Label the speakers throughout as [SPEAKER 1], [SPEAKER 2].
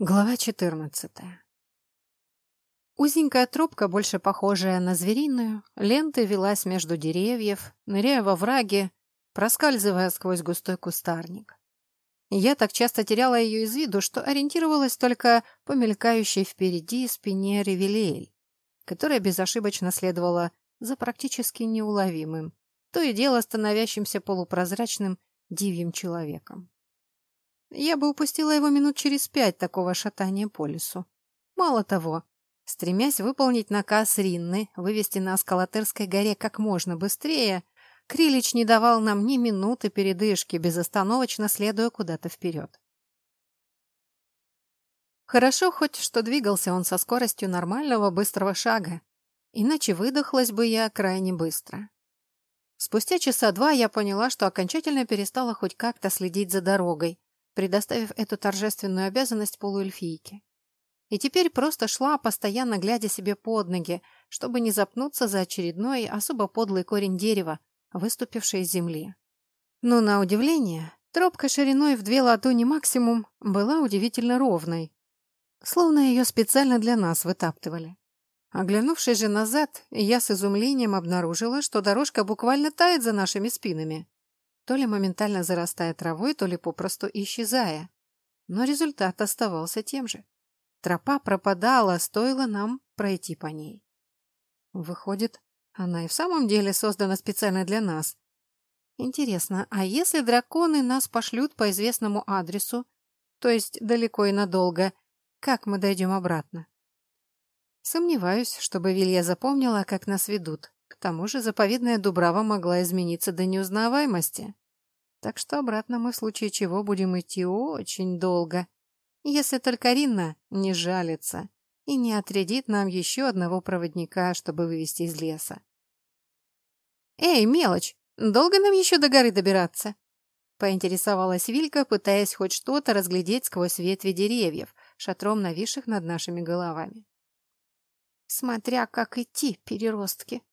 [SPEAKER 1] Глава 14. Узенькая тропка, больше похожая на звериную, лентой велась между деревьев, ныряя во враги, проскальзывая сквозь густой кустарник. Я так часто теряла ее из виду, что ориентировалась только по мелькающей впереди спине Ревелиэль, которая безошибочно следовала за практически неуловимым, то и дело становящимся полупрозрачным дивьим человеком. Я бы упустила его минут через пять такого шатания по лесу. Мало того, стремясь выполнить наказ Ринны, вывести на Скалатерской горе как можно быстрее, Крилич не давал нам ни минуты передышки, безостановочно следуя куда-то вперед. Хорошо хоть, что двигался он со скоростью нормального быстрого шага, иначе выдохлась бы я крайне быстро. Спустя часа два я поняла, что окончательно перестала хоть как-то следить за дорогой, предоставив эту торжественную обязанность полуэльфийке. И теперь просто шла, постоянно глядя себе под ноги, чтобы не запнуться за очередной особо подлый корень дерева, выступивший из земли. Но, на удивление, тропка шириной в две ладони максимум была удивительно ровной, словно ее специально для нас вытаптывали. Оглянувшись же назад, я с изумлением обнаружила, что дорожка буквально тает за нашими спинами то ли моментально зарастая травой, то ли попросту исчезая. Но результат оставался тем же. Тропа пропадала, стоило нам пройти по ней. Выходит, она и в самом деле создана специально для нас. Интересно, а если драконы нас пошлют по известному адресу, то есть далеко и надолго, как мы дойдем обратно? Сомневаюсь, чтобы Вилья запомнила, как нас ведут. К тому же заповедная Дубрава могла измениться до неузнаваемости. Так что обратно мы в случае чего будем идти очень долго. Если только Ринна не жалится и не отрядит нам еще одного проводника, чтобы вывести из леса. «Эй, мелочь, долго нам еще до горы добираться?» Поинтересовалась Вилька, пытаясь хоть что-то разглядеть сквозь ветви деревьев, шатром нависших над нашими головами. «Смотря как идти, переростки!»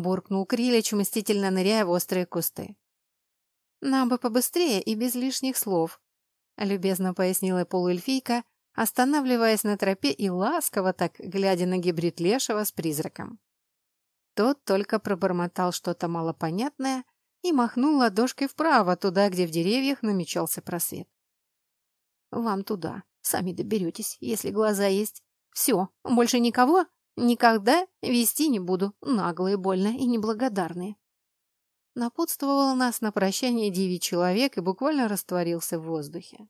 [SPEAKER 1] Буркнул Крилич, мстительно ныряя в острые кусты. «Нам бы побыстрее и без лишних слов», — любезно пояснила полуэльфийка, останавливаясь на тропе и ласково так, глядя на гибрид лешего с призраком. Тот только пробормотал что-то малопонятное и махнул ладошкой вправо, туда, где в деревьях намечался просвет. «Вам туда. Сами доберетесь, если глаза есть. Все, больше никого Никогда вести не буду, наглые, больно и неблагодарные. Напутствовал нас на прощание диви человек и буквально растворился в воздухе.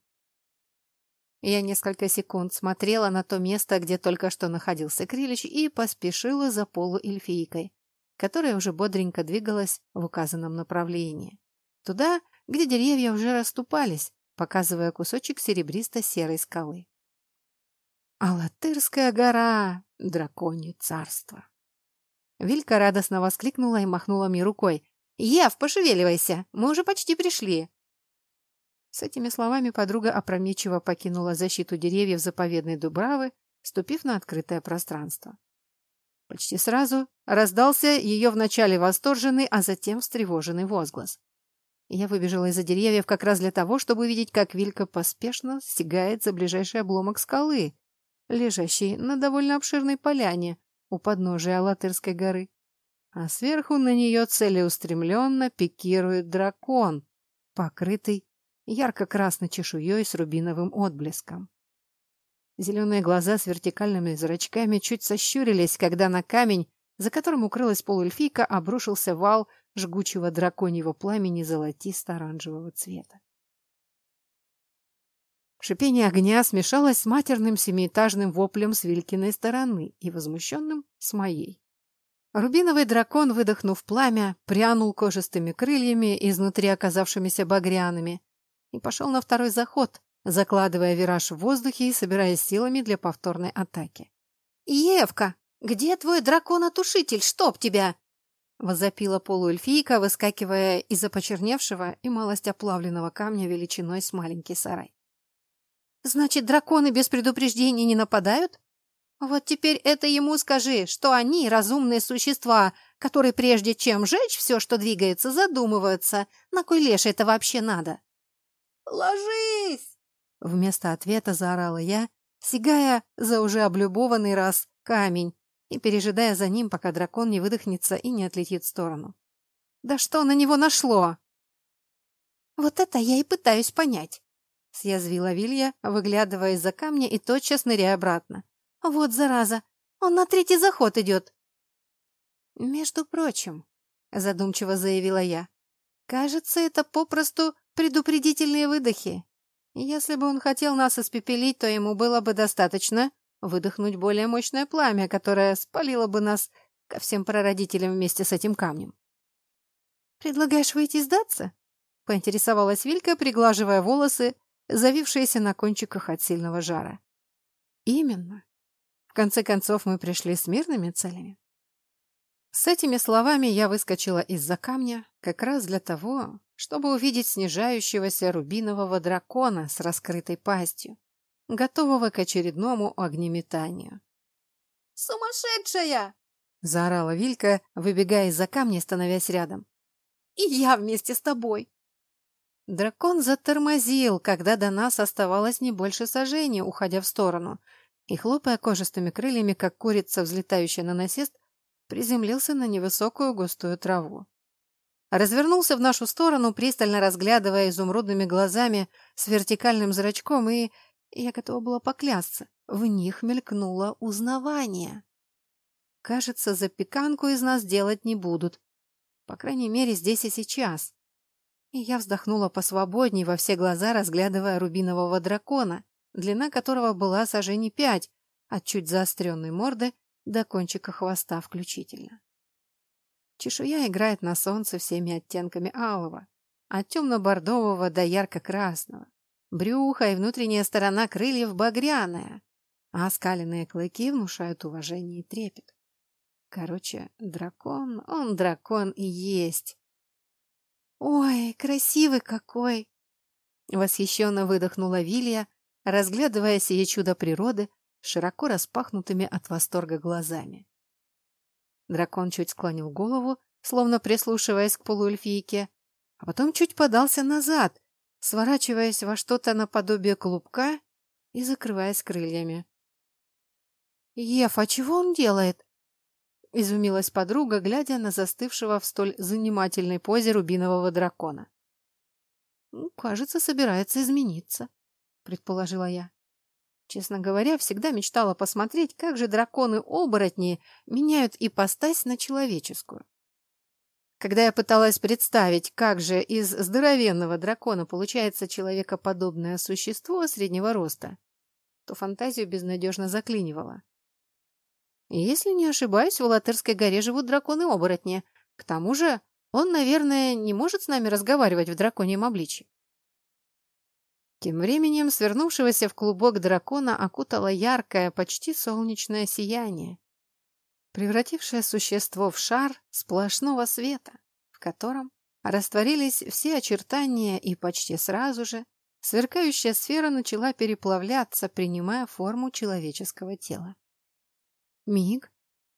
[SPEAKER 1] Я несколько секунд смотрела на то место, где только что находился Крилич, и поспешила за полуэльфийкой, которая уже бодренько двигалась в указанном направлении. Туда, где деревья уже расступались, показывая кусочек серебристо-серой скалы. «Алатырская гора! Драконье царство!» Вилька радостно воскликнула и махнула мне рукой. «Ев, пошевеливайся! Мы уже почти пришли!» С этими словами подруга опрометчиво покинула защиту деревьев заповедной Дубравы, ступив на открытое пространство. Почти сразу раздался ее вначале восторженный, а затем встревоженный возглас. Я выбежала из-за деревьев как раз для того, чтобы увидеть, как Вилька поспешно стегает за ближайший обломок скалы, лежащей на довольно обширной поляне у подножия Алатырской горы. А сверху на нее целеустремленно пикирует дракон, покрытый ярко-красной чешуей с рубиновым отблеском. Зеленые глаза с вертикальными зрачками чуть сощурились, когда на камень, за которым укрылась полуэльфийка, обрушился вал жгучего драконьего пламени золотисто-оранжевого цвета. Шипение огня смешалось с матерным семиэтажным воплем с Вилькиной стороны и возмущенным с моей. Рубиновый дракон, выдохнув пламя, прянул кожистыми крыльями, изнутри оказавшимися багряными, и пошел на второй заход, закладывая вираж в воздухе и собираясь силами для повторной атаки. «Евка, где твой дракон-отушитель? Чтоб тебя!» возопила полуэльфийка, выскакивая из-за почерневшего и малость оплавленного камня величиной с маленький сарай. Значит, драконы без предупреждения не нападают? Вот теперь это ему скажи, что они разумные существа, которые прежде чем жечь все, что двигается, задумываются, на кой леш это вообще надо. «Ложись!» Вместо ответа заорала я, сигая за уже облюбованный раз камень и пережидая за ним, пока дракон не выдохнется и не отлетит в сторону. «Да что на него нашло?» «Вот это я и пытаюсь понять», — съязвила Вилья, выглядывая из-за камня и тотчас ныряя обратно. «Вот зараза, он на третий заход идет». «Между прочим», — задумчиво заявила я, — «кажется, это попросту предупредительные выдохи. Если бы он хотел нас испепелить, то ему было бы достаточно выдохнуть более мощное пламя, которое спалило бы нас ко всем прародителям вместе с этим камнем. «Предлагаешь выйти сдаться?» — поинтересовалась Вилька, приглаживая волосы, завившиеся на кончиках от сильного жара. «Именно. В конце концов, мы пришли с мирными целями». С этими словами я выскочила из-за камня как раз для того, чтобы увидеть снижающегося рубинового дракона с раскрытой пастью, готового к очередному огнеметанию.
[SPEAKER 2] «Сумасшедшая!»
[SPEAKER 1] — заорала Вилька, выбегая из-за камня и становясь рядом.
[SPEAKER 2] «И я вместе с тобой!»
[SPEAKER 1] Дракон затормозил, когда до нас оставалось не больше сожжения, уходя в сторону, и, хлопая кожистыми крыльями, как курица, взлетающая на насест, приземлился на невысокую густую траву. Развернулся в нашу сторону, пристально разглядывая изумрудными глазами с вертикальным зрачком, и я готова была поклясться. В них мелькнуло узнавание. Кажется, запеканку из нас делать не будут. По крайней мере, здесь и сейчас. И я вздохнула посвободней во все глаза, разглядывая рубинового дракона, длина которого была сажений пять, от чуть заостренной морды до кончика хвоста включительно. Чешуя играет на солнце всеми оттенками алого, от темно-бордового до ярко-красного. Брюхо и внутренняя сторона крыльев багряная, а оскаленные клыки внушают уважение и трепет. Короче, дракон, он дракон и есть. «Ой, красивый какой!» Восхищенно выдохнула Вилья, разглядывая сие чудо природы широко распахнутыми от восторга глазами. Дракон чуть склонил голову, словно прислушиваясь к полуэльфийке, а потом чуть подался назад, сворачиваясь во что-то наподобие клубка и закрываясь крыльями. «Еф, а чего он делает?» — изумилась подруга, глядя на застывшего в столь занимательной позе рубинового дракона. «Ну, «Кажется, собирается измениться», — предположила я. Честно говоря, всегда мечтала посмотреть, как же драконы-оборотни меняют ипостась на человеческую. Когда я пыталась представить, как же из здоровенного дракона получается человекоподобное существо среднего роста, то фантазию безнадежно заклинивала. Если не ошибаюсь, в Латырской горе живут драконы-оборотни. К тому же он, наверное, не может с нами разговаривать в драконьем обличье. Тем временем свернувшегося в клубок дракона окутало яркое, почти солнечное сияние превратившее существо в шар сплошного света, в котором растворились все очертания и почти сразу же сверкающая сфера начала переплавляться, принимая форму человеческого тела. Миг,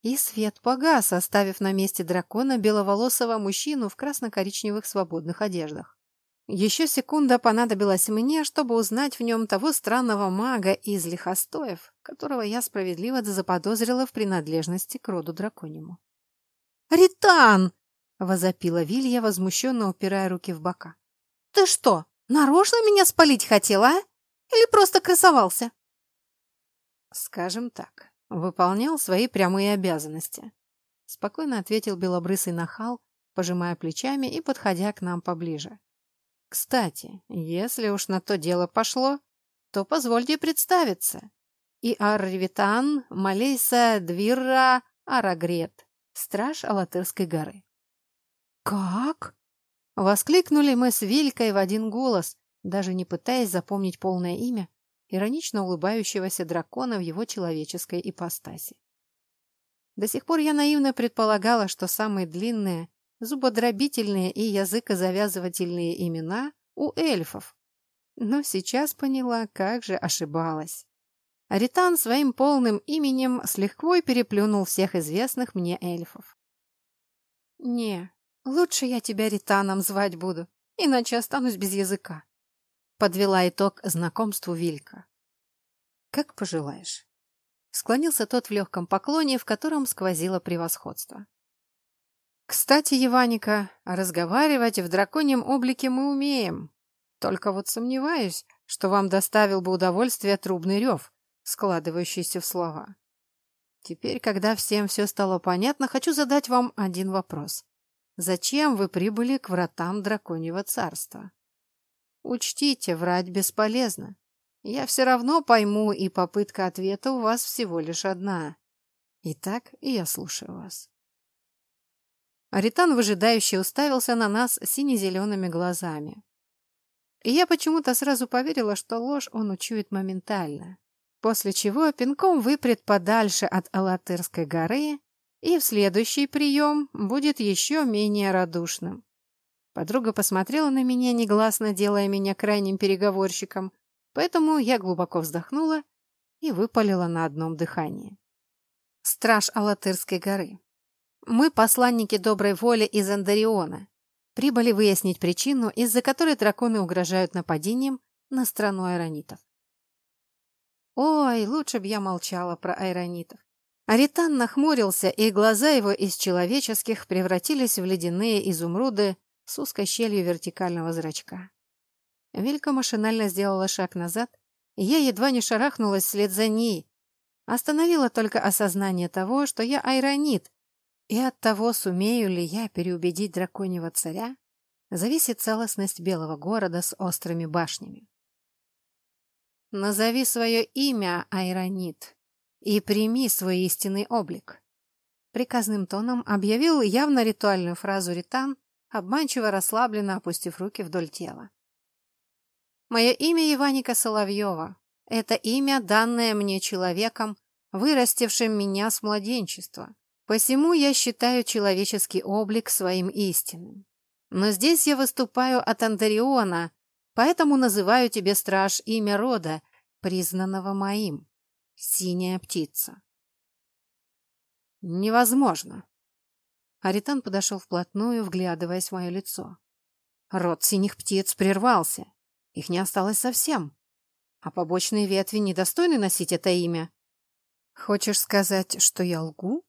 [SPEAKER 1] и свет погас, оставив на месте дракона беловолосого мужчину в красно-коричневых свободных одеждах. Еще секунда понадобилась мне, чтобы узнать в нем того странного мага из лихостоев, которого я справедливо заподозрила в принадлежности к роду драконьему. «Ритан!» — возопила Вилья, возмущенно упирая руки в бока. «Ты что, нарочно меня спалить хотела, а? Или просто красовался?» «Скажем так, выполнял свои прямые обязанности», — спокойно ответил белобрысый нахал, пожимая плечами и подходя к нам поближе. Кстати, если уж на то дело пошло, то позвольте представиться. И Арвитан Малейса Двирра Арагрет, страж Алатырской горы. «Как?» — воскликнули мы с Вилькой в один голос, даже не пытаясь запомнить полное имя иронично улыбающегося дракона в его человеческой ипостаси. До сих пор я наивно предполагала, что самые длинные зубодробительные и языкозавязывательные имена у эльфов. Но сейчас поняла, как же ошибалась. Аритан своим полным именем с лихвой переплюнул всех известных мне эльфов. «Не, лучше я тебя Ританом звать буду, иначе останусь без языка», Подвела итог знакомству Вилька. Как пожелаешь. Склонился тот в легком поклоне, в котором сквозило превосходство. Кстати, Еваника, разговаривать в драконьем облике мы умеем. Только вот сомневаюсь, что вам доставил бы удовольствие трубный рев, складывающийся в слова. Теперь, когда всем все стало понятно, хочу задать вам один вопрос. Зачем вы прибыли к вратам драконьего царства? Учтите, врать бесполезно. Я все равно пойму, и попытка ответа у вас всего лишь одна. Итак, я слушаю вас. Аритан выжидающе уставился на нас сине-зелеными глазами. И я почему-то сразу поверила, что ложь он учует моментально. После чего пинком выпрет подальше от Алатырской горы и в следующий прием будет еще менее радушным. Подруга посмотрела на меня, негласно делая меня крайним переговорщиком, поэтому я глубоко вздохнула и выпалила на одном дыхании. Страж Алатырской горы. Мы посланники доброй воли из Андариона. Прибыли выяснить причину, из-за которой драконы угрожают нападением на страну айронитов. Ой, лучше б я молчала про айронитов. Аритан нахмурился, и глаза его из человеческих превратились в ледяные изумруды с узкой щелью вертикального зрачка. Вилька машинально сделала шаг назад, и я едва не шарахнулась вслед за ней. Остановила только осознание того, что я айронит, и от того, сумею ли я переубедить драконьего царя, зависит целостность белого города с острыми башнями. Назови свое имя, Айронит, и прими свой истинный облик. Приказным тоном объявил явно ритуальную фразу Ритан, обманчиво расслабленно опустив руки вдоль тела. Мое имя Иваника Соловьева. Это имя, данное мне человеком, вырастившим меня с младенчества. Посему я считаю человеческий облик своим истинным. Но здесь я выступаю от Андариона, поэтому называю тебе, страж, имя рода, признанного моим. Синяя птица. Невозможно. Аритан подошел вплотную, вглядываясь в мое лицо. Род синих птиц прервался. Их не осталось совсем. А побочные ветви недостойны носить это имя. Хочешь сказать, что я лгу?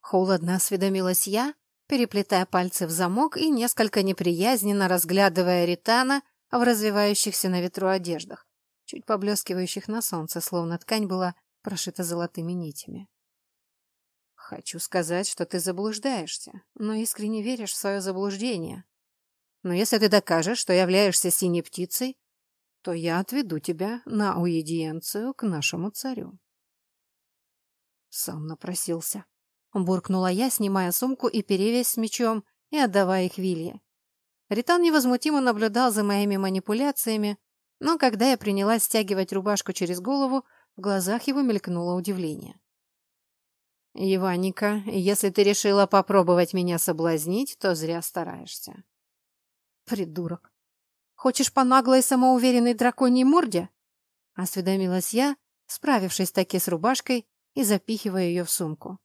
[SPEAKER 1] Холодно осведомилась я, переплетая пальцы в замок и несколько неприязненно разглядывая Ритана в развивающихся на ветру одеждах, чуть поблескивающих на солнце, словно ткань была прошита золотыми нитями. Хочу сказать, что ты заблуждаешься, но искренне веришь в свое заблуждение. Но если ты докажешь, что являешься синей птицей, то я отведу тебя на уидиенцию к нашему царю. Сам напросился. Буркнула я, снимая сумку и перевязь с мечом и отдавая их Вилье. Ритан невозмутимо наблюдал за моими манипуляциями, но когда я принялась стягивать рубашку через голову, в глазах его мелькнуло удивление. «Иваника, если ты решила попробовать меня соблазнить, то зря стараешься». «Придурок! Хочешь по наглой самоуверенной драконьей морде?» — осведомилась я, справившись таки с рубашкой и запихивая ее в сумку.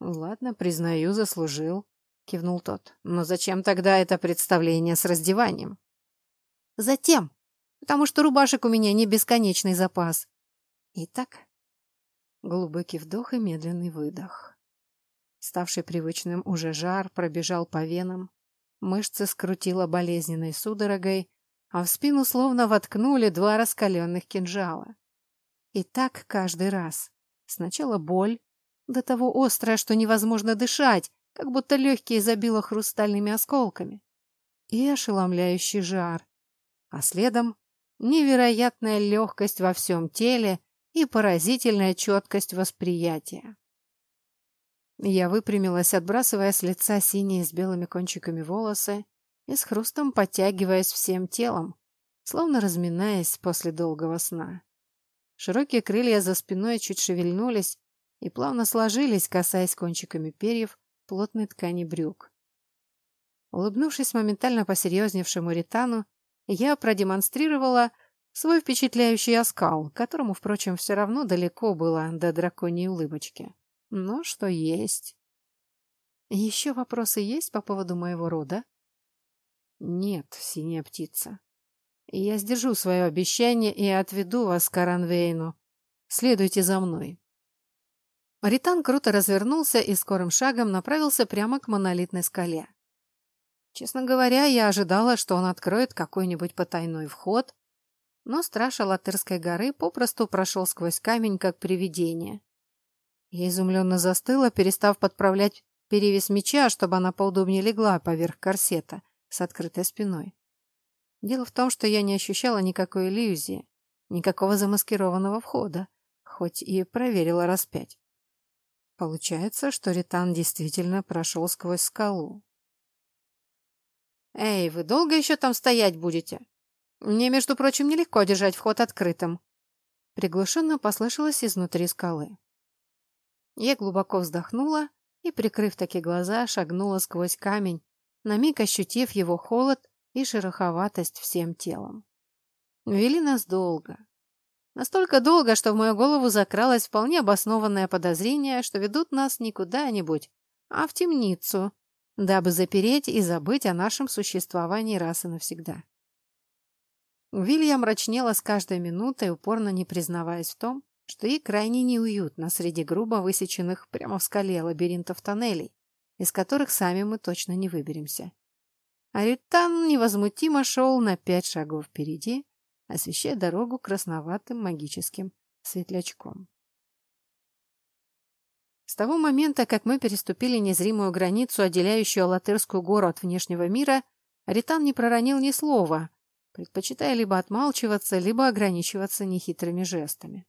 [SPEAKER 1] «Ладно, признаю, заслужил», — кивнул тот. «Но зачем тогда это представление с раздеванием?» «Затем, потому что рубашек у меня не бесконечный запас. Итак...» Глубокий вдох и медленный выдох. Ставший привычным уже жар пробежал по венам, мышцы скрутило болезненной судорогой, а в спину словно воткнули два раскаленных кинжала. И так каждый раз. Сначала боль, до того острая, что невозможно дышать, как будто легкие забило хрустальными осколками. И ошеломляющий жар. А следом невероятная легкость во всем теле и поразительная четкость восприятия. Я выпрямилась, отбрасывая с лица синие с белыми кончиками волосы и с хрустом подтягиваясь всем телом, словно разминаясь после долгого сна. Широкие крылья за спиной чуть шевельнулись, и плавно сложились, касаясь кончиками перьев плотной ткани брюк. Улыбнувшись моментально посерьезневшему Ритану, я продемонстрировала свой впечатляющий оскал, которому, впрочем, все равно далеко было до драконьей улыбочки. Но что есть. Еще вопросы есть по поводу моего рода? Нет, синяя птица. Я сдержу свое обещание и отведу вас к Аранвейну. Следуйте за мной. Ритан круто развернулся и скорым шагом направился прямо к монолитной скале. Честно говоря, я ожидала, что он откроет какой-нибудь потайной вход, но страж Алатырской горы попросту прошел сквозь камень, как привидение. Я изумленно застыла, перестав подправлять перевес меча, чтобы она поудобнее легла поверх корсета с открытой спиной. Дело в том, что я не ощущала никакой иллюзии, никакого замаскированного входа, хоть и проверила раз пять. Получается, что Ритан действительно прошел сквозь скалу. «Эй, вы долго еще там стоять будете? Мне, между прочим, нелегко держать вход открытым». Приглушенно послышалось изнутри скалы. Я глубоко вздохнула и, прикрыв такие глаза, шагнула сквозь камень, на миг ощутив его холод и шероховатость всем телом. Вели нас долго. Настолько долго, что в мою голову закралось вполне обоснованное подозрение, что ведут нас не куда-нибудь, а в темницу, дабы запереть и забыть о нашем существовании раз и навсегда. Вилья мрачнела с каждой минутой, упорно не признаваясь в том, что ей крайне неуютно среди грубо высеченных прямо в скале лабиринтов тоннелей, из которых сами мы точно не выберемся. Аритан невозмутимо шел на пять шагов впереди, освещая дорогу красноватым магическим светлячком. С того момента, как мы переступили незримую границу, отделяющую Алатырскую гору от внешнего мира, Ритан не проронил ни слова, предпочитая либо отмалчиваться, либо ограничиваться нехитрыми жестами.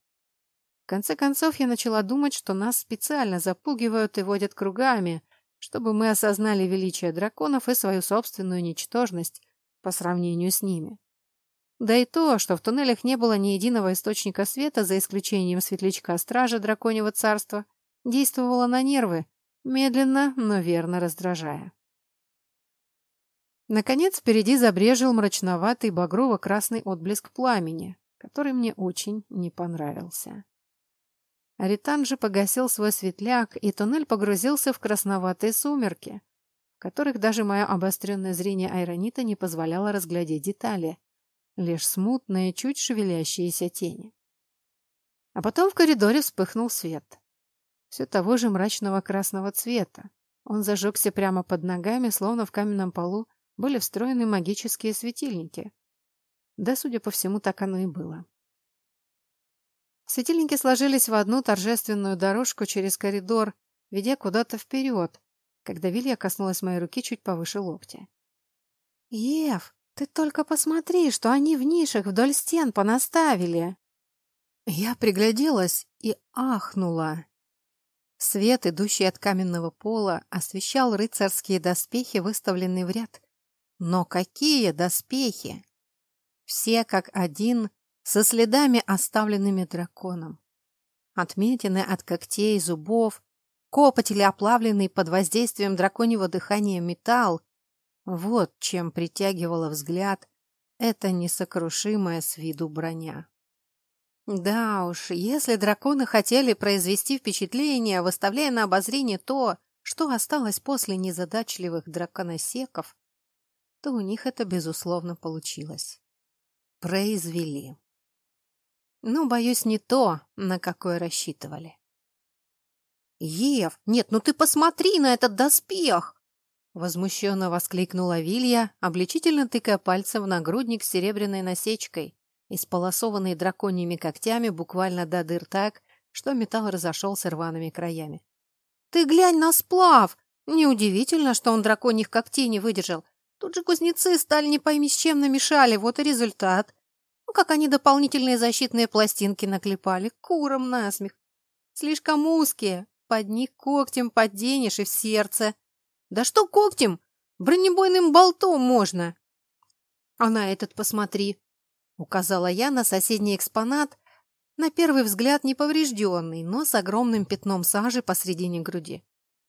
[SPEAKER 1] В конце концов, я начала думать, что нас специально запугивают и водят кругами, чтобы мы осознали величие драконов и свою собственную ничтожность по сравнению с ними. Да и то, что в туннелях не было ни единого источника света, за исключением светлячка стража драконьего царства, действовало на нервы, медленно, но верно раздражая. Наконец, впереди забрежил мрачноватый багрово-красный отблеск пламени, который мне очень не понравился. Аритан же погасил свой светляк, и туннель погрузился в красноватые сумерки, в которых даже мое обостренное зрение айронита не позволяло разглядеть детали, лишь смутные, чуть шевелящиеся тени. А потом в коридоре вспыхнул свет. Все того же мрачного красного цвета. Он зажегся прямо под ногами, словно в каменном полу были встроены магические светильники. Да, судя по всему, так оно и было. Светильники сложились в одну торжественную дорожку через коридор, ведя куда-то вперед, когда Вилья коснулась моей руки чуть повыше локтя. «Ев, ты только посмотри, что они в нишах вдоль стен понаставили!» Я пригляделась и ахнула. Свет, идущий от каменного пола, освещал рыцарские доспехи, выставленные в ряд. Но какие доспехи! Все как один со следами, оставленными драконом. Отметины от когтей, зубов, копоть или оплавленный под воздействием драконьего дыхания металл. Вот чем притягивала взгляд эта несокрушимая с виду броня. Да уж, если драконы хотели произвести впечатление, выставляя на обозрение то, что осталось после незадачливых драконосеков, то у них это, безусловно, получилось. Произвели. Но, боюсь, не то, на какое рассчитывали. «Ев, нет, ну ты посмотри на этот доспех!» Возмущенно воскликнула Вилья, обличительно тыкая пальцем в нагрудник с серебряной насечкой, исполосованный драконьими когтями буквально до дыр так, что металл разошелся рваными краями. «Ты глянь на сплав! Неудивительно, что он драконьих когтей не выдержал. Тут же кузнецы сталь не пойми с чем намешали, вот и результат как они дополнительные защитные пластинки наклепали, куром насмех. Слишком узкие, под них когтем подденешь и в сердце. Да что когтем? Бронебойным болтом можно. А на этот посмотри, указала я на соседний экспонат, на первый взгляд неповрежденный, но с огромным пятном сажи посредине груди.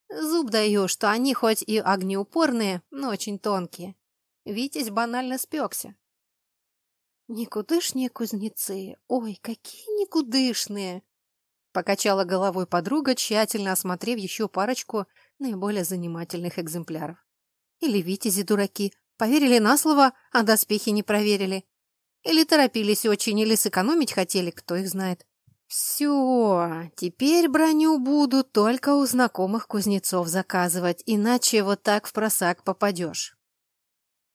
[SPEAKER 1] Зуб даю, что они хоть и огнеупорные, но очень тонкие. Витязь банально спекся. «Никудышние кузнецы! Ой, какие никудышные!» Покачала головой подруга, тщательно осмотрев еще парочку наиболее занимательных экземпляров. «Или витязи дураки, поверили на слово, а доспехи не проверили. Или торопились очень, или сэкономить хотели, кто их знает. Все, теперь броню буду только у знакомых кузнецов заказывать, иначе вот так в просак попадешь.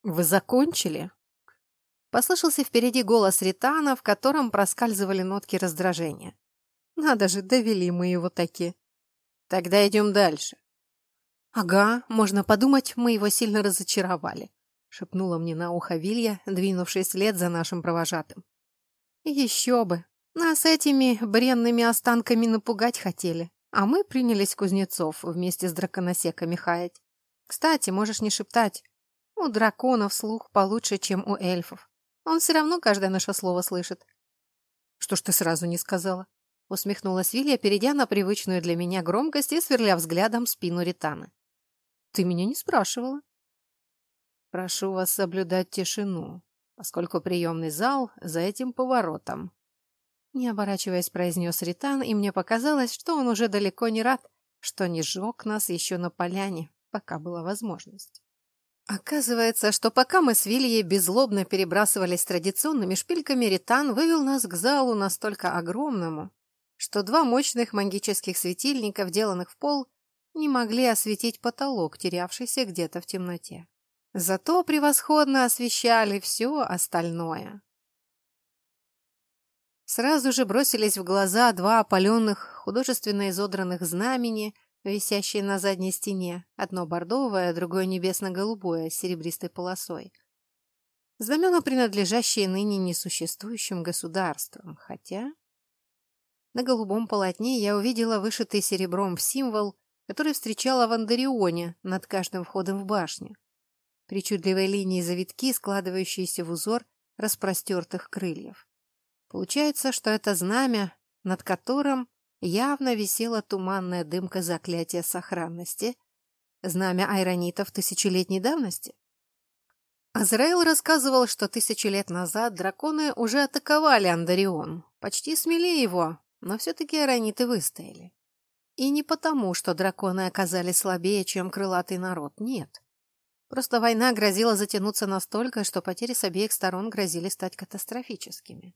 [SPEAKER 1] Вы закончили? Послышался впереди голос Ритана, в котором проскальзывали нотки раздражения. Надо же, довели мы его таки. Тогда идем дальше. Ага, можно подумать, мы его сильно разочаровали, шепнула мне на ухо Вилья, двинувшись вслед за нашим провожатым. Еще бы, нас этими бренными останками напугать хотели, а мы принялись кузнецов вместе с драконосеками хаять. Кстати, можешь не шептать. У драконов слух получше, чем у эльфов. Он все равно каждое наше слово слышит. Что ж ты сразу не сказала? Усмехнулась Вилья, перейдя на привычную для меня громкость и сверля взглядом спину Ританы. Ты меня не спрашивала. Прошу вас соблюдать тишину, поскольку приемный зал за этим поворотом. Не оборачиваясь, произнес Ритан, и мне показалось, что он уже далеко не рад, что не сжег нас еще на поляне, пока была возможность. Оказывается, что пока мы с Вильей беззлобно перебрасывались традиционными шпильками, Ритан вывел нас к залу настолько огромному, что два мощных магических светильника, вделанных в пол, не могли осветить потолок, терявшийся где-то в темноте. Зато превосходно освещали все остальное. Сразу же бросились в глаза два опаленных, художественно изодранных знамени, висящие на задней стене, одно бордовое, другое небесно-голубое, с серебристой полосой. Знамена, принадлежащие ныне несуществующим государствам, хотя... На голубом полотне я увидела вышитый серебром символ, который встречала в Андарионе над каждым входом в башню. Причудливые линии завитки, складывающиеся в узор распростертых крыльев. Получается, что это знамя, над которым явно висела туманная дымка заклятия сохранности, знамя айронитов тысячелетней давности. Азраил рассказывал, что тысячи лет назад драконы уже атаковали Андарион, почти смели его, но все-таки айрониты выстояли. И не потому, что драконы оказались слабее, чем крылатый народ, нет. Просто война грозила затянуться настолько, что потери с обеих сторон грозили стать катастрофическими.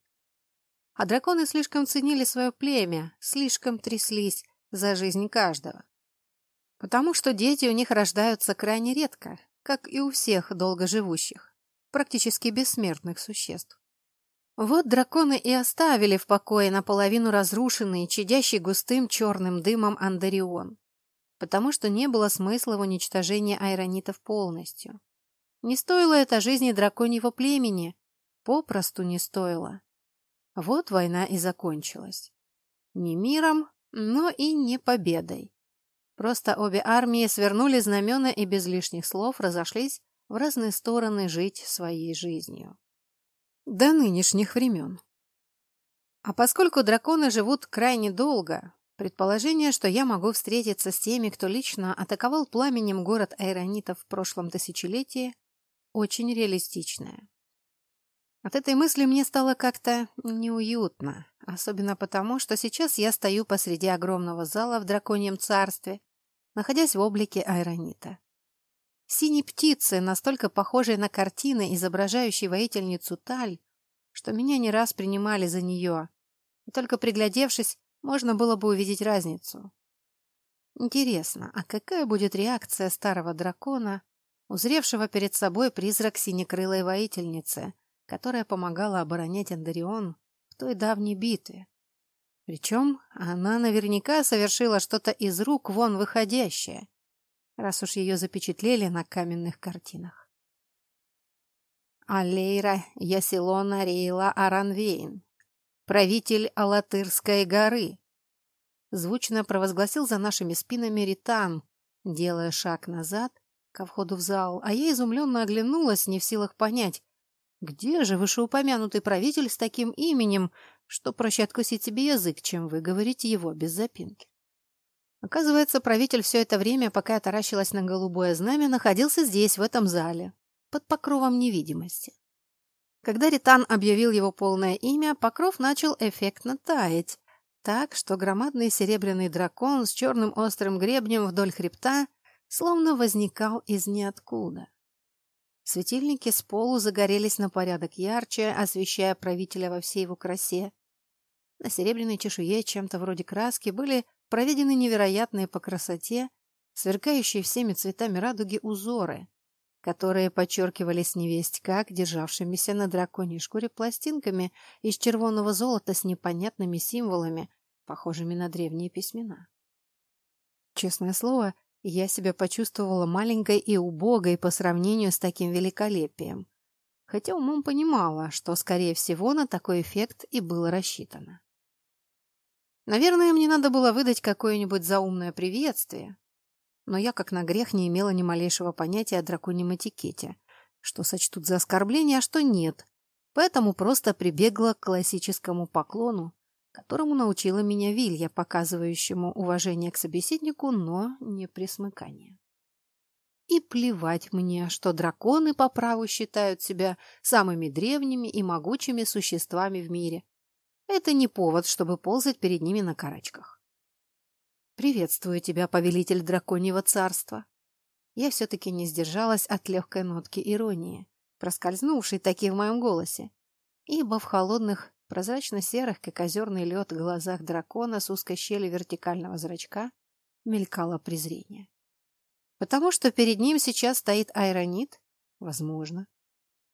[SPEAKER 1] А драконы слишком ценили свое племя, слишком тряслись за жизнь каждого. Потому что дети у них рождаются крайне редко, как и у всех долгоживущих, практически бессмертных существ. Вот драконы и оставили в покое наполовину разрушенный, чадящий густым черным дымом Андарион, потому что не было смысла в уничтожении айронитов полностью. Не стоило это жизни драконьего племени, попросту не стоило. Вот война и закончилась. Не миром, но и не победой. Просто обе армии свернули знамена и без лишних слов разошлись в разные стороны жить своей жизнью. До нынешних времен. А поскольку драконы живут крайне долго, предположение, что я могу встретиться с теми, кто лично атаковал пламенем город Айронитов в прошлом тысячелетии, очень реалистичное. От этой мысли мне стало как-то неуютно, особенно потому, что сейчас я стою посреди огромного зала в драконьем царстве, находясь в облике айронита. Синей птицы, настолько похожей на картины, изображающие воительницу Таль, что меня не раз принимали за нее, и только приглядевшись, можно было бы увидеть разницу. Интересно, а какая будет реакция старого дракона, узревшего перед собой призрак синекрылой воительницы, которая помогала оборонять Андарион в той давней битве. Причем она наверняка совершила что-то из рук вон выходящее, раз уж ее запечатлели на каменных картинах. Алейра Ясилона Рейла Аранвейн, правитель Алатырской горы, звучно провозгласил за нашими спинами Ритан, делая шаг назад ко входу в зал, а я изумленно оглянулась, не в силах понять, где же вышеупомянутый правитель с таким именем, что проще откусить себе язык, чем выговорить его без запинки? Оказывается, правитель все это время, пока я таращилась на голубое знамя, находился здесь, в этом зале, под покровом невидимости. Когда Ритан объявил его полное имя, покров начал эффектно таять, так что громадный серебряный дракон с черным острым гребнем вдоль хребта словно возникал из ниоткуда. Светильники с полу загорелись на порядок ярче, освещая правителя во всей его красе. На серебряной чешуе, чем-то вроде краски, были проведены невероятные по красоте, сверкающие всеми цветами радуги узоры, которые подчеркивались невесть как державшимися на драконьей шкуре пластинками из червонного золота с непонятными символами, похожими на древние письмена. Честное слово, я себя почувствовала маленькой и убогой по сравнению с таким великолепием, хотя умом понимала, что, скорее всего, на такой эффект и было рассчитано. Наверное, мне надо было выдать какое-нибудь заумное приветствие, но я, как на грех, не имела ни малейшего понятия о драконьем этикете, что сочтут за оскорбление, а что нет, поэтому просто прибегла к классическому поклону, которому научила меня Вилья, показывающему уважение к собеседнику, но не присмыкание. И плевать мне, что драконы по праву считают себя самыми древними и могучими существами в мире. Это не повод, чтобы ползать перед ними на карачках. «Приветствую тебя, повелитель драконьего царства!» Я все-таки не сдержалась от легкой нотки иронии, проскользнувшей таки в моем голосе, ибо в холодных прозрачно-серых, как озерный лед, глазах дракона с узкой щели вертикального зрачка мелькало презрение. Потому что перед ним сейчас стоит айронит? Возможно.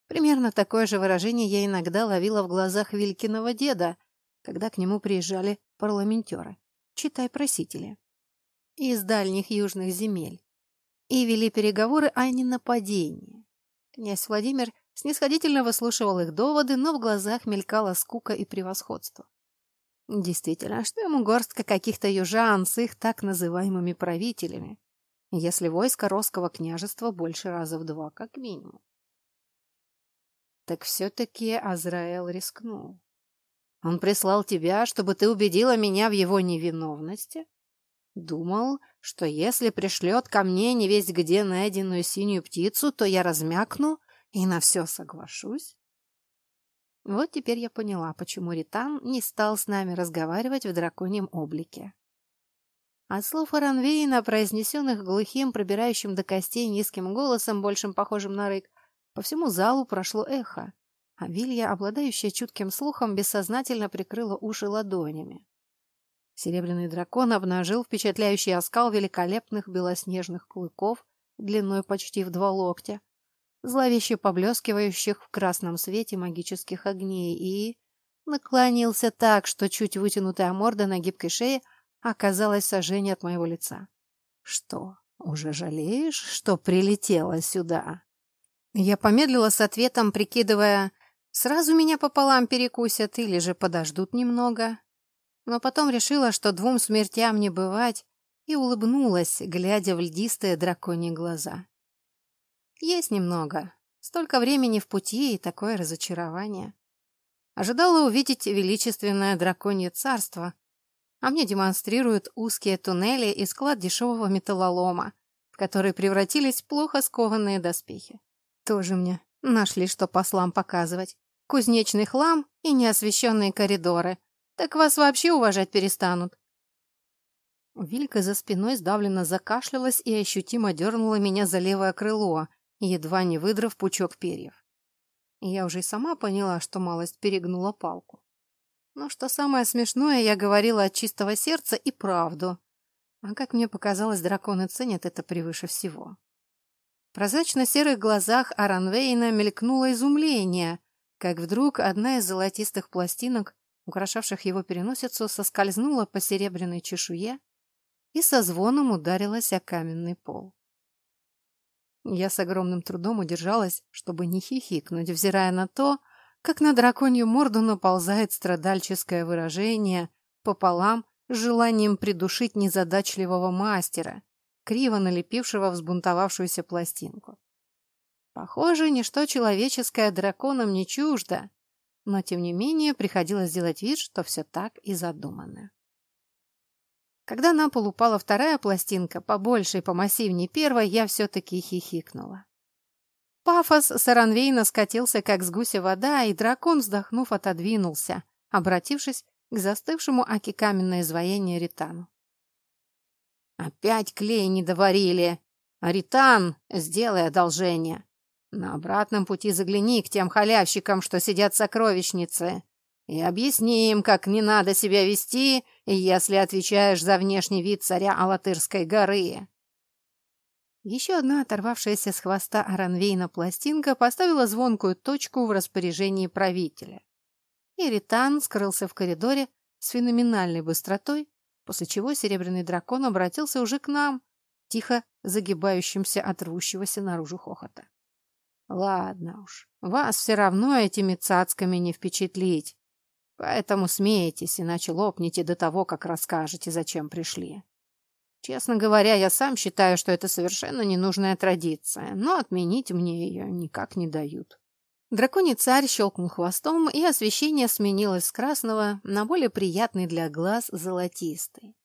[SPEAKER 1] Примерно такое же выражение я иногда ловила в глазах Вилькиного деда, когда к нему приезжали парламентеры, читай просители, из дальних южных земель, и вели переговоры о ненападении. Князь Владимир снисходительно выслушивал их доводы, но в глазах мелькала скука и превосходство. Действительно, что ему горстка каких-то южан с их так называемыми правителями, если войско Росского княжества больше раза в два, как минимум. Так все-таки Азраэл рискнул. Он прислал тебя, чтобы ты убедила меня в его невиновности? Думал, что если пришлет ко мне не весь где найденную синюю птицу, то я размякну и на все соглашусь. Вот теперь я поняла, почему Ритан не стал с нами разговаривать в драконьем облике. От слов Аранвейна, произнесенных глухим, пробирающим до костей низким голосом, большим похожим на рык, по всему залу прошло эхо, а Вилья, обладающая чутким слухом, бессознательно прикрыла уши ладонями. Серебряный дракон обнажил впечатляющий оскал великолепных белоснежных клыков длиной почти в два локтя, зловеще поблескивающих в красном свете магических огней, и наклонился так, что чуть вытянутая морда на гибкой шее оказалась сожжение от моего лица. «Что, уже жалеешь, что прилетела сюда?» Я помедлила с ответом, прикидывая, сразу меня пополам перекусят или же подождут немного. Но потом решила, что двум смертям не бывать, и улыбнулась, глядя в льдистые драконьи глаза. Есть немного. Столько времени в пути и такое разочарование. Ожидала увидеть величественное драконье царство, а мне демонстрируют узкие туннели и склад дешевого металлолома, в который превратились плохо скованные доспехи. Тоже мне нашли, что послам показывать. Кузнечный хлам и неосвещенные коридоры. Так вас вообще уважать перестанут. Вилька за спиной сдавленно закашлялась и ощутимо дернула меня за левое крыло, едва не выдрав пучок перьев. Я уже и сама поняла, что малость перегнула палку. Но что самое смешное, я говорила от чистого сердца и правду. А как мне показалось, драконы ценят это превыше всего. В прозрачно-серых глазах Аранвейна мелькнуло изумление, как вдруг одна из золотистых пластинок, украшавших его переносицу, соскользнула по серебряной чешуе и со звоном ударилась о каменный пол. Я с огромным трудом удержалась, чтобы не хихикнуть, взирая на то, как на драконью морду наползает страдальческое выражение пополам с желанием придушить незадачливого мастера, криво налепившего взбунтовавшуюся пластинку. Похоже, ничто человеческое драконам не чуждо, но тем не менее приходилось сделать вид, что все так и задумано. Когда на пол упала вторая пластинка, побольше и помассивнее первой, я все-таки хихикнула. Пафос Саранвейна скатился, как с гуся вода, и дракон, вздохнув, отодвинулся, обратившись к застывшему аки каменное изваяние Ритану. «Опять клей не доварили! Ритан, сделай одолжение! На обратном пути загляни к тем халявщикам, что сидят в сокровищнице, и объясни им, как не надо себя вести, если отвечаешь за внешний вид царя Алатырской горы. Еще одна оторвавшаяся с хвоста Аранвейна пластинка поставила звонкую точку в распоряжении правителя. И Ритан скрылся в коридоре с феноменальной быстротой, после чего серебряный дракон обратился уже к нам, тихо загибающимся от рвущегося наружу хохота. «Ладно уж, вас все равно этими цацками не впечатлить. Поэтому смейтесь, иначе лопните до того, как расскажете, зачем пришли. Честно говоря, я сам считаю, что это совершенно ненужная традиция, но отменить мне ее никак не дают. Драконий царь щелкнул хвостом, и освещение сменилось с красного на более приятный для глаз золотистый.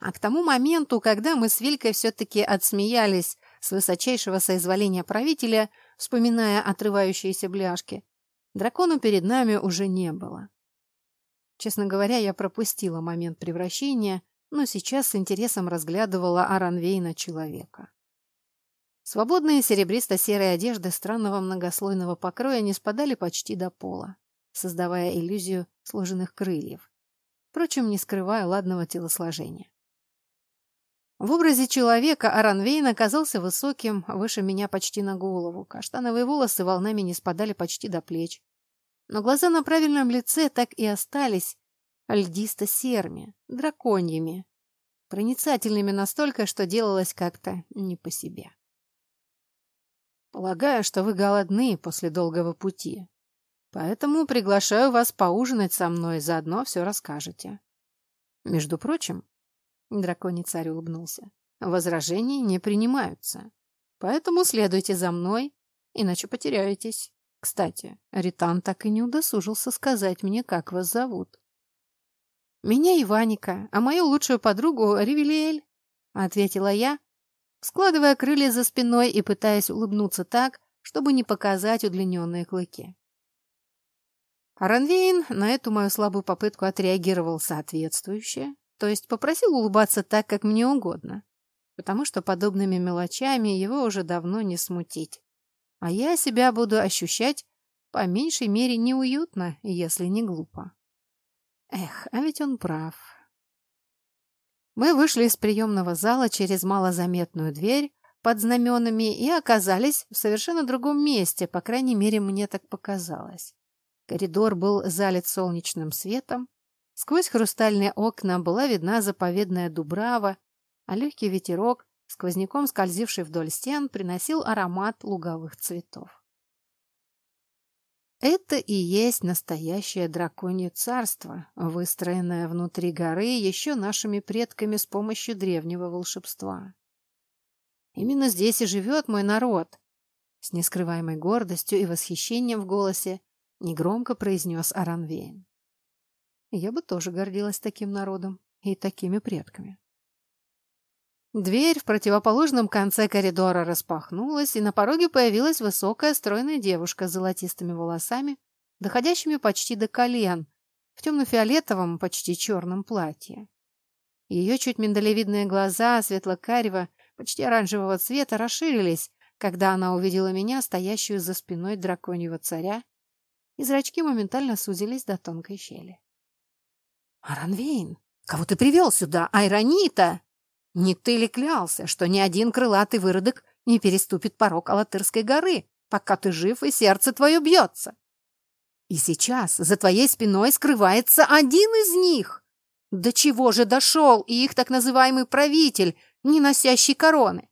[SPEAKER 1] А к тому моменту, когда мы с Вилькой все-таки отсмеялись с высочайшего соизволения правителя, вспоминая отрывающиеся бляшки, дракону перед нами уже не было. Честно говоря, я пропустила момент превращения, но сейчас с интересом разглядывала Аранвейна человека. Свободные серебристо-серые одежды странного многослойного покроя не спадали почти до пола, создавая иллюзию сложенных крыльев, впрочем, не скрывая ладного телосложения. В образе человека Аранвейн оказался высоким, выше меня почти на голову. Каштановые волосы волнами не спадали почти до плеч но глаза на правильном лице так и остались льдисто-серыми, драконьими, проницательными настолько, что делалось как-то не по себе. Полагаю, что вы голодны после долгого пути, поэтому приглашаю вас поужинать со мной, заодно все расскажете. Между прочим, драконий царь улыбнулся, возражения не принимаются, поэтому следуйте за мной, иначе потеряетесь. Кстати, Ритан так и не удосужился сказать мне, как вас зовут. «Меня Иваника, а мою лучшую подругу Ревелиэль», — ответила я, складывая крылья за спиной и пытаясь улыбнуться так, чтобы не показать удлиненные клыки. Ранвейн на эту мою слабую попытку отреагировал соответствующе, то есть попросил улыбаться так, как мне угодно, потому что подобными мелочами его уже давно не смутить а я себя буду ощущать по меньшей мере неуютно, если не глупо. Эх, а ведь он прав. Мы вышли из приемного зала через малозаметную дверь под знаменами и оказались в совершенно другом месте, по крайней мере, мне так показалось. Коридор был залит солнечным светом, сквозь хрустальные окна была видна заповедная дубрава, а легкий ветерок сквозняком скользивший вдоль стен, приносил аромат луговых цветов. Это и есть настоящее драконье царство, выстроенное внутри горы еще нашими предками с помощью древнего волшебства. Именно здесь и живет мой народ, с нескрываемой гордостью и восхищением в голосе негромко произнес Аранвейн. Я бы тоже гордилась таким народом и такими предками. Дверь в противоположном конце коридора распахнулась, и на пороге появилась высокая стройная девушка с золотистыми волосами, доходящими почти до колен, в темно-фиолетовом, почти черном платье. Ее чуть миндалевидные глаза светло-карего, почти оранжевого цвета, расширились, когда она увидела меня, стоящую за спиной драконьего царя, и зрачки моментально сузились до тонкой щели. «Аранвейн, кого ты привел сюда, Айронита?» Не ты ли клялся, что ни один крылатый выродок не переступит порог Алатырской горы, пока ты жив и сердце твое бьется? И сейчас за твоей спиной скрывается один из них. До чего же дошел и их так называемый правитель, не носящий короны?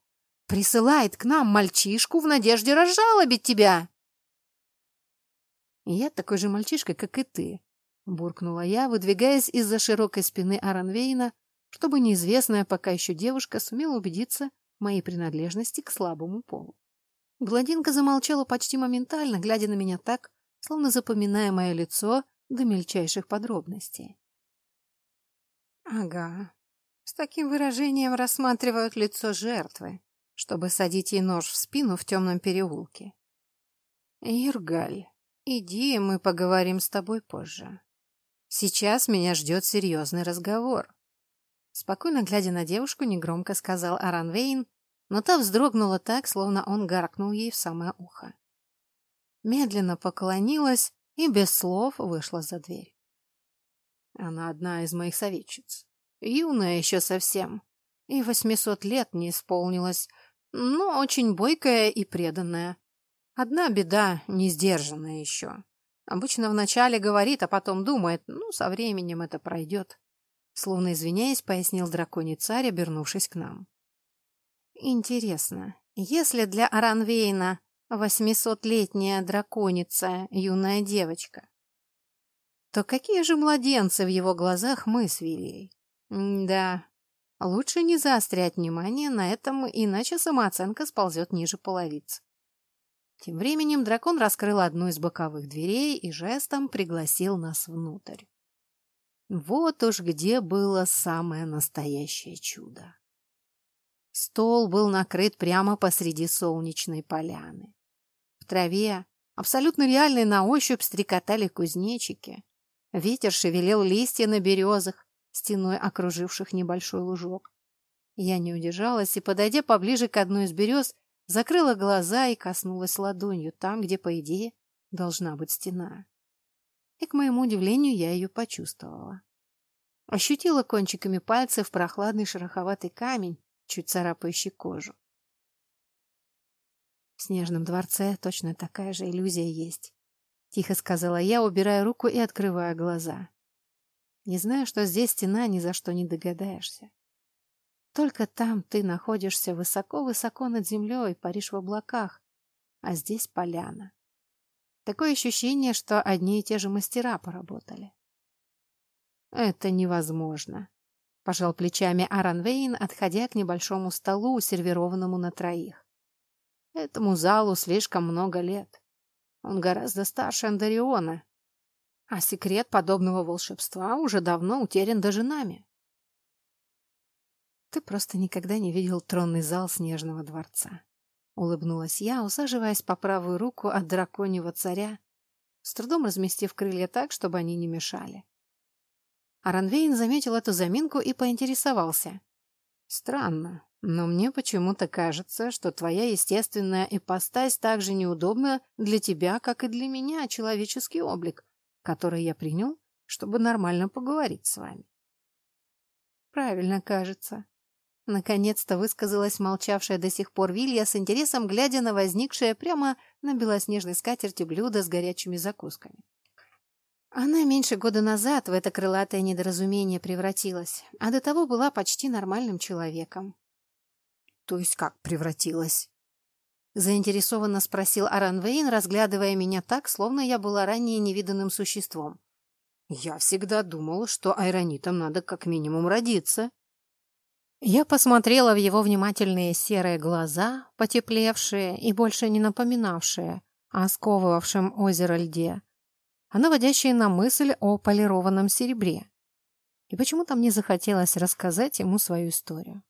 [SPEAKER 1] Присылает к нам мальчишку в надежде разжалобить тебя. Я такой же мальчишка, как и ты, буркнула я, выдвигаясь из-за широкой спины Аранвейна чтобы неизвестная пока еще девушка сумела убедиться в моей принадлежности к слабому полу. Бладинка замолчала почти моментально, глядя на меня так, словно запоминая мое лицо до мельчайших подробностей. Ага, с таким выражением рассматривают лицо жертвы, чтобы садить ей нож в спину в темном переулке. Иргаль, иди, мы поговорим с тобой позже. Сейчас меня ждет серьезный разговор. Спокойно глядя на девушку, негромко сказал Аран Вейн, но та вздрогнула так, словно он гаркнул ей в самое ухо. медленно поклонилась и без слов вышла за дверь. Она одна из моих советчиц. Юная еще совсем. И восьмисот лет не исполнилось, но очень бойкая и преданная. Одна беда, не сдержанная еще. Обычно вначале говорит, а потом думает, ну, со временем это пройдет. Словно извиняясь, пояснил драконий царь, обернувшись к нам. Интересно, если для Аранвейна восьмисотлетняя драконица юная девочка, то какие же младенцы в его глазах мы с Вилей? да, лучше не заострять внимание на этом, иначе самооценка сползет ниже половиц. Тем временем дракон раскрыл одну из боковых дверей и жестом пригласил нас внутрь. Вот уж где было самое настоящее чудо. Стол был накрыт прямо посреди солнечной поляны. В траве, абсолютно реальной на ощупь, стрекотали кузнечики. Ветер шевелил листья на березах, стеной окруживших небольшой лужок. Я не удержалась и, подойдя поближе к одной из берез, закрыла глаза и коснулась ладонью там, где, по идее, должна быть стена. И, к моему удивлению, я ее почувствовала. Ощутила кончиками пальцев прохладный шероховатый камень, чуть царапающий кожу. В снежном дворце точно такая же иллюзия есть. Тихо сказала я, убирая руку и открывая глаза. Не знаю, что здесь стена, ни за что не догадаешься. Только там ты находишься высоко-высоко над землей, паришь в облаках, а здесь поляна. Такое ощущение, что одни и те же мастера поработали. Это невозможно, пожал плечами Аран Вейн, отходя к небольшому столу, сервированному на троих. Этому залу слишком много лет. Он гораздо старше Андариона. А секрет подобного волшебства уже давно утерян даже нами. Ты просто никогда не видел тронный зал Снежного дворца. Улыбнулась я, усаживаясь по правую руку от драконьего царя, с трудом разместив крылья так, чтобы они не мешали. Аранвейн заметил эту заминку и поинтересовался. Странно, но мне почему-то кажется, что твоя естественная ипостась так же неудобна для тебя, как и для меня человеческий облик, который я принял, чтобы нормально поговорить с вами. Правильно кажется. Наконец-то высказалась молчавшая до сих пор Вилья с интересом, глядя на возникшее прямо на белоснежной скатерти блюдо с горячими закусками. Она меньше года назад в это крылатое недоразумение превратилась, а до того была почти нормальным человеком. То есть как превратилась? Заинтересованно спросил Аран Вейн, разглядывая меня так, словно я была ранее невиданным существом. Я всегда думал, что айронитам надо как минимум родиться. Я посмотрела в его внимательные серые глаза, потеплевшие и больше не напоминавшие о сковывавшем озеро льде, а наводящие на мысль о полированном серебре. И почему-то мне захотелось рассказать ему свою историю.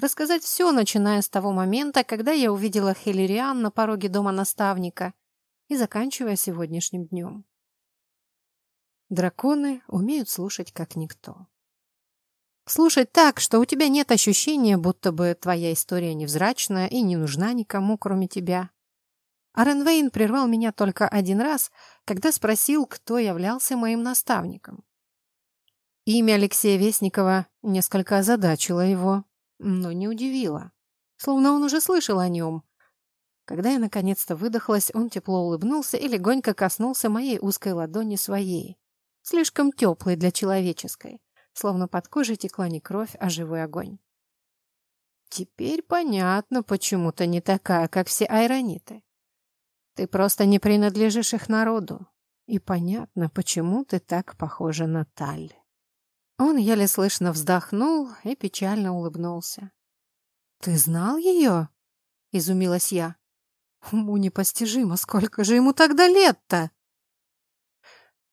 [SPEAKER 1] Рассказать все, начиная с того момента, когда я увидела Хиллериан на пороге дома наставника и заканчивая сегодняшним днем. Драконы умеют слушать как никто. Слушать так, что у тебя нет ощущения, будто бы твоя история невзрачная и не нужна никому, кроме тебя. Арен Вейн прервал меня только один раз, когда спросил, кто являлся моим наставником. Имя Алексея Вестникова несколько озадачило его но не удивило. Словно он уже слышал о нем. Когда я наконец-то выдохлась, он тепло улыбнулся и легонько коснулся моей узкой ладони своей. Слишком теплой для человеческой. Словно под кожей текла не кровь, а живой огонь. Теперь понятно, почему ты не такая, как все айрониты. Ты просто не принадлежишь их народу. И понятно, почему ты так похожа на Таль. Он еле слышно вздохнул и печально улыбнулся. «Ты знал ее?» — изумилась я. «Уму непостижимо, сколько же ему тогда лет-то?»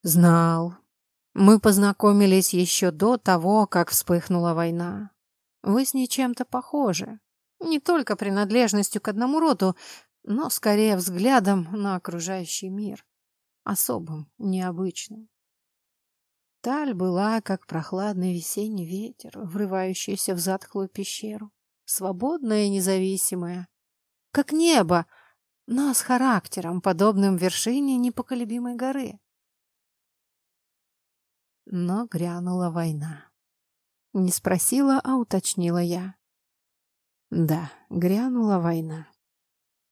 [SPEAKER 1] «Знал. Мы познакомились еще до того, как вспыхнула война. Вы с ней чем-то похожи. Не только принадлежностью к одному роду, но скорее взглядом на окружающий мир. Особым, необычным. Таль была, как прохладный весенний ветер, врывающийся в затхлую пещеру, свободная и независимая, как небо, но с характером, подобным вершине непоколебимой горы. Но грянула война. Не спросила, а уточнила я. Да, грянула война.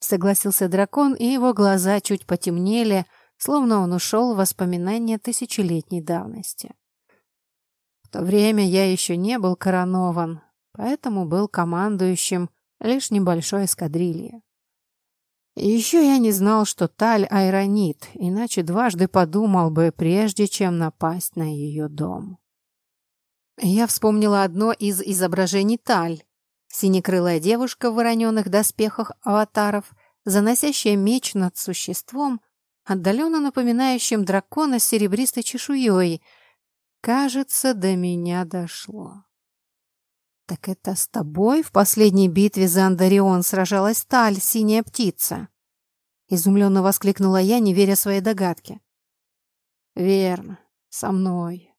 [SPEAKER 1] Согласился дракон, и его глаза чуть потемнели, словно он ушел в воспоминания тысячелетней давности. В то время я еще не был коронован, поэтому был командующим лишь небольшой эскадрильи. Еще я не знал, что Таль айронит, иначе дважды подумал бы, прежде чем напасть на ее дом. Я вспомнила одно из изображений Таль. Синекрылая девушка в вороненых доспехах аватаров, заносящая меч над существом, отдаленно напоминающим дракона с серебристой чешуей. Кажется, до меня дошло. «Так это с тобой в последней битве за Андарион сражалась Таль, синяя птица?» Изумленно воскликнула я, не веря своей догадке. «Верно, со мной.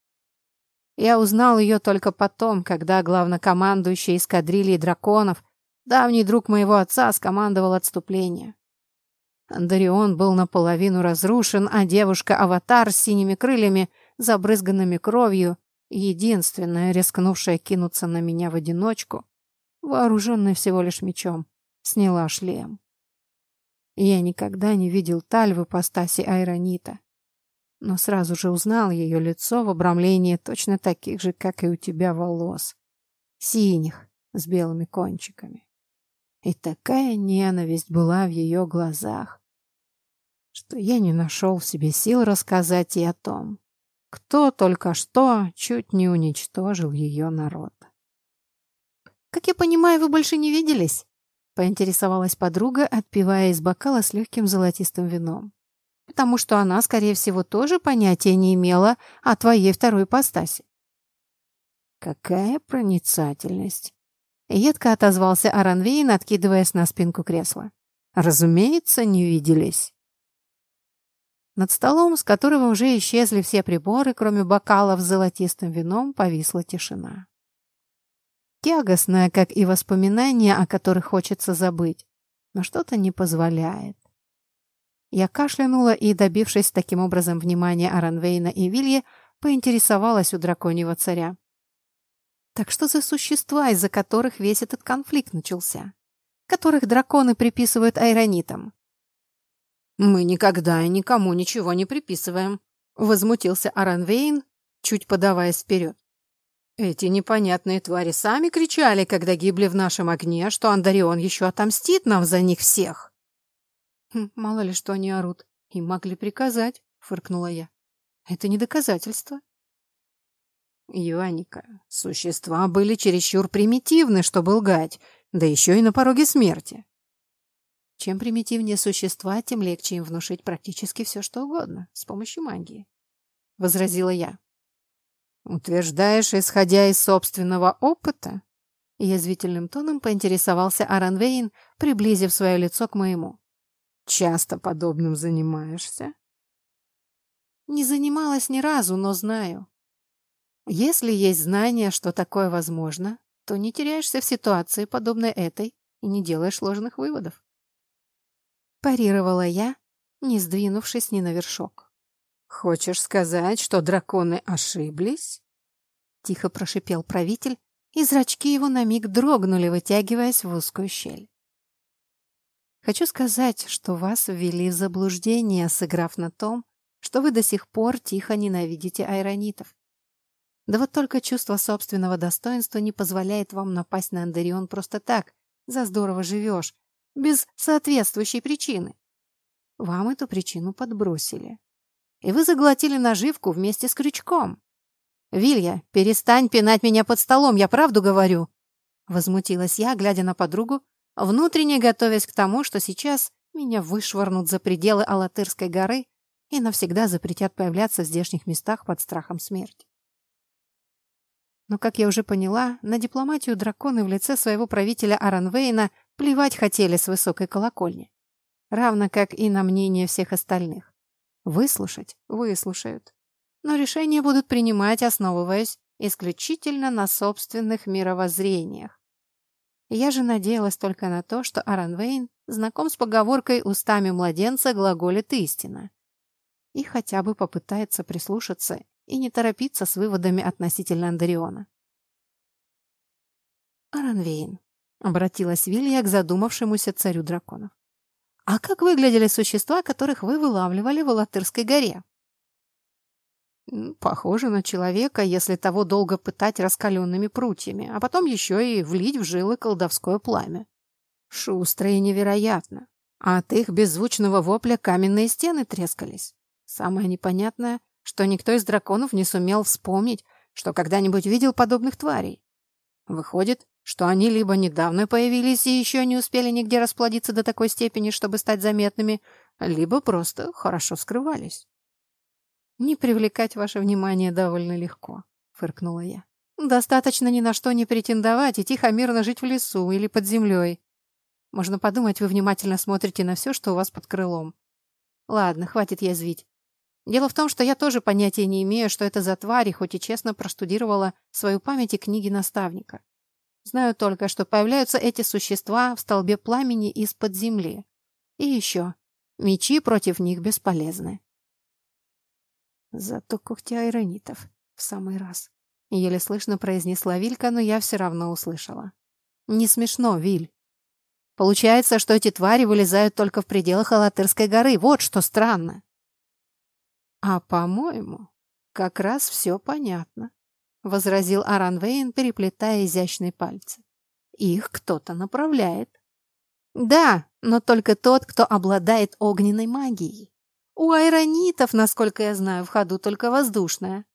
[SPEAKER 1] Я узнал ее только потом, когда главнокомандующий эскадрильей драконов, давний друг моего отца, скомандовал отступление. Андарион был наполовину разрушен, а девушка-аватар с синими крыльями, забрызганными кровью, единственная, рискнувшая кинуться на меня в одиночку, вооруженная всего лишь мечом, сняла шлем. Я никогда не видел Таль в ипостаси Айронита но сразу же узнал ее лицо в обрамлении точно таких же, как и у тебя, волос. Синих, с белыми кончиками. И такая ненависть была в ее глазах, что я не нашел в себе сил рассказать ей о том, кто только что чуть не уничтожил ее народ.
[SPEAKER 2] «Как я понимаю, вы больше не виделись?»
[SPEAKER 1] — поинтересовалась подруга, отпивая из бокала с легким золотистым вином потому что она, скорее всего, тоже понятия не имела о твоей второй ипостаси. «Какая проницательность!» Едко отозвался Аранвейн, откидываясь на спинку кресла. «Разумеется, не виделись». Над столом, с которого уже исчезли все приборы, кроме бокалов с золотистым вином, повисла тишина. Тягостная, как и воспоминания, о которых хочется забыть, но что-то не позволяет. Я кашлянула и, добившись таким образом внимания Аранвейна и Вилье, поинтересовалась у драконьего царя. Так что за существа, из-за которых весь этот конфликт начался? Которых драконы приписывают айронитам?
[SPEAKER 2] «Мы никогда и никому ничего не приписываем», — возмутился Аранвейн, чуть подаваясь вперед. «Эти непонятные твари сами кричали, когда гибли в нашем огне, что Андарион еще отомстит нам за них всех».
[SPEAKER 1] Хм, «Мало ли что они орут. Им могли приказать», — фыркнула я. «Это не доказательство».
[SPEAKER 2] «Юаника, существа были чересчур примитивны, чтобы лгать, да еще и на пороге смерти».
[SPEAKER 1] Чем примитивнее существа, тем легче им внушить практически все, что угодно, с помощью магии. Возразила я.
[SPEAKER 2] «Утверждаешь, исходя из собственного опыта?»
[SPEAKER 1] Язвительным тоном поинтересовался Аранвейн, приблизив свое лицо к моему.
[SPEAKER 2] Часто подобным занимаешься?
[SPEAKER 1] Не занималась ни разу, но знаю. Если есть знание, что такое возможно, то не теряешься в ситуации, подобной этой, и не делаешь ложных выводов. Парировала я, не сдвинувшись ни на вершок.
[SPEAKER 2] «Хочешь сказать, что драконы ошиблись?»
[SPEAKER 1] Тихо прошипел правитель, и зрачки его на миг дрогнули, вытягиваясь в узкую щель. Хочу сказать, что вас ввели в заблуждение, сыграв на том, что вы до сих пор тихо ненавидите айронитов. Да вот только чувство собственного достоинства не позволяет вам напасть на Андерион просто так, за здорово живешь, без соответствующей причины. Вам эту причину подбросили. И вы заглотили наживку вместе с крючком. «Вилья, перестань пинать меня под столом, я правду говорю!» Возмутилась я, глядя на подругу, внутренне готовясь к тому, что сейчас меня вышвырнут за пределы Алатырской горы и навсегда запретят появляться в здешних местах под страхом смерти. Но, как я уже поняла, на дипломатию драконы в лице своего правителя Аранвейна плевать хотели с высокой колокольни. Равно как и на мнение всех остальных. Выслушать – выслушают. Но решения будут принимать, основываясь исключительно на собственных мировоззрениях Я же надеялась только на то, что Аранвейн знаком с поговоркой «устами младенца глаголит истина» и хотя бы попытается прислушаться и не торопиться с выводами относительно Андариона. «Аранвейн», — обратилась Вилья к задумавшемуся царю драконов. «А как выглядели существа, которых вы вылавливали в Алатырской горе?»
[SPEAKER 2] Похоже на человека, если того долго пытать раскаленными прутьями, а потом еще и влить в жилы колдовское пламя. Шустро и невероятно. А от их беззвучного вопля каменные стены трескались. Самое непонятное, что никто из драконов не сумел вспомнить, что когда-нибудь видел подобных тварей. Выходит, что они либо недавно появились и еще не успели нигде расплодиться до такой степени, чтобы стать заметными, либо просто хорошо скрывались.
[SPEAKER 1] «Не привлекать ваше внимание довольно легко», — фыркнула я. «Достаточно ни на что не претендовать и тихо мирно жить в лесу или под землей. Можно подумать, вы внимательно смотрите на все, что у вас под крылом. Ладно, хватит язвить. Дело в том, что я тоже понятия не имею, что это за твари, хоть и честно простудировала свою память и книги наставника. Знаю только, что появляются эти существа в столбе пламени из-под земли. И еще, мечи против них бесполезны. Зато когти айронитов. В самый раз. Еле слышно произнесла Вилька, но я все равно услышала. Не смешно, Виль. Получается, что эти твари вылезают только в пределах Алатырской горы. Вот что странно. А, по-моему, как раз все понятно, возразил Аранвейн, переплетая изящные пальцы. Их кто-то направляет. Да, но только тот, кто обладает огненной магией. У айронитов, насколько я знаю, в ходу только воздушная.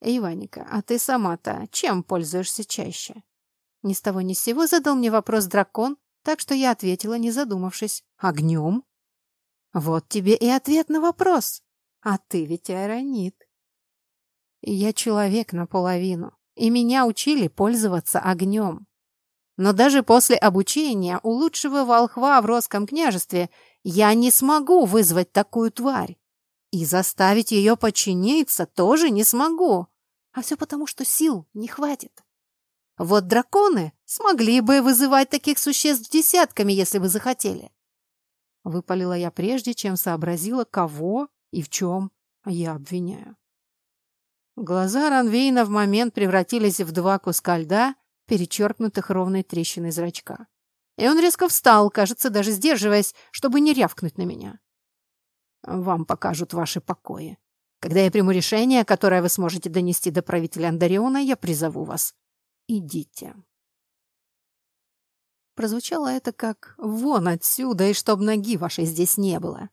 [SPEAKER 1] Иваника, а ты сама-то чем пользуешься чаще? Ни с того ни с сего задал мне вопрос дракон, так что я ответила, не задумавшись. Огнем? Вот тебе и ответ на вопрос. А ты ведь айронит. Я человек наполовину, и меня учили пользоваться огнем. Но даже после обучения у лучшего волхва в Росском княжестве я не смогу вызвать такую тварь. И заставить ее подчиниться тоже не смогу. А все потому, что сил не хватит. Вот драконы смогли бы вызывать таких существ десятками, если бы захотели. Выпалила я прежде, чем сообразила, кого и в чем я обвиняю. Глаза Ранвейна в момент превратились в два куска льда, перечеркнутых ровной трещиной зрачка. И он резко встал, кажется, даже сдерживаясь, чтобы не рявкнуть на меня. «Вам покажут ваши покои. Когда я приму решение, которое вы сможете донести до правителя Андариона, я призову вас. Идите». Прозвучало это как «вон отсюда, и чтоб ноги вашей здесь не было».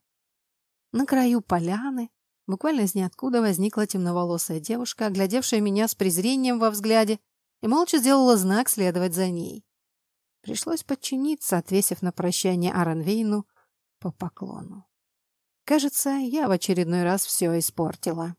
[SPEAKER 1] На краю поляны, буквально из ниоткуда, возникла темноволосая девушка, оглядевшая меня с презрением во взгляде, и молча сделала знак следовать за ней. Пришлось подчиниться, отвесив на прощание Аранвейну по поклону. Кажется, я в очередной раз все испортила.